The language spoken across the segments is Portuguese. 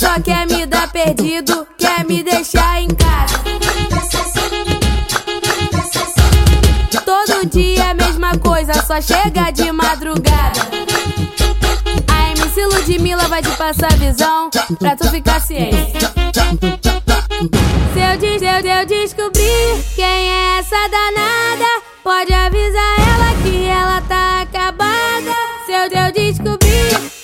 Só quer me dar perdido, quer me deixar em casa. Todo dia a mesma coisa, só chega de madrugada. A MC Ludmilla vai te passar visão pra tu ficar ciente. Se eu, se eu, se eu descobrir quem é essa danada, pode avisar ela que ela tá acabada. Se eu, se eu descobrir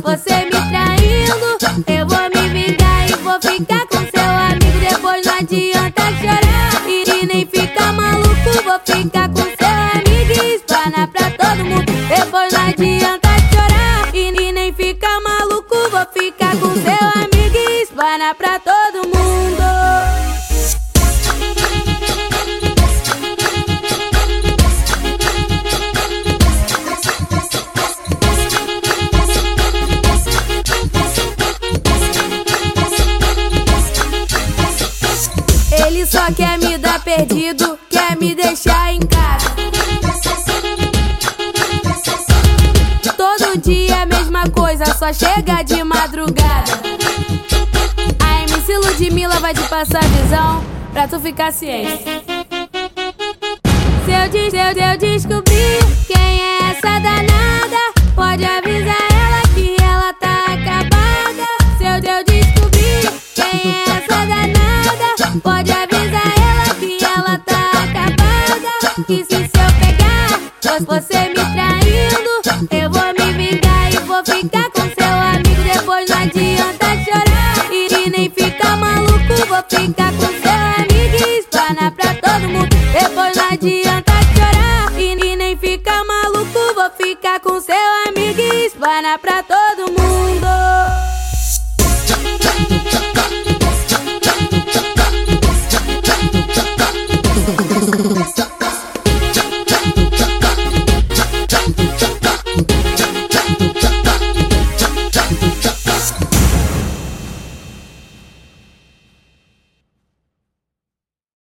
você me traindo, eu vou me vingar e vou ficar com seu amigo. Depois não adianta chorar e, nem ficar maluco, vou ficar com seu amigo e espanar pra todo mundo. Depois não adianta chorar e nem ficar maluco, vou ficar com seu amigo e espanar pra todo mundo. Ele só quer me dar perdido, quer me deixar em casa. Todo dia a mesma coisa, só chega de madrugada. A MC Ludmilla vai te passar visão pra tu ficar ciente. Se eu, se eu, eu descobrir quem Que se, eu pegar, você me traindo, eu vou me vingar e vou ficar com seu amigo. Depois não adianta chorar e, nem ficar maluco, vou ficar com seu amigo e espanar pra todo mundo. Depois não adianta chorar e, nem ficar maluco, vou ficar com seu amigo e espanar pra todo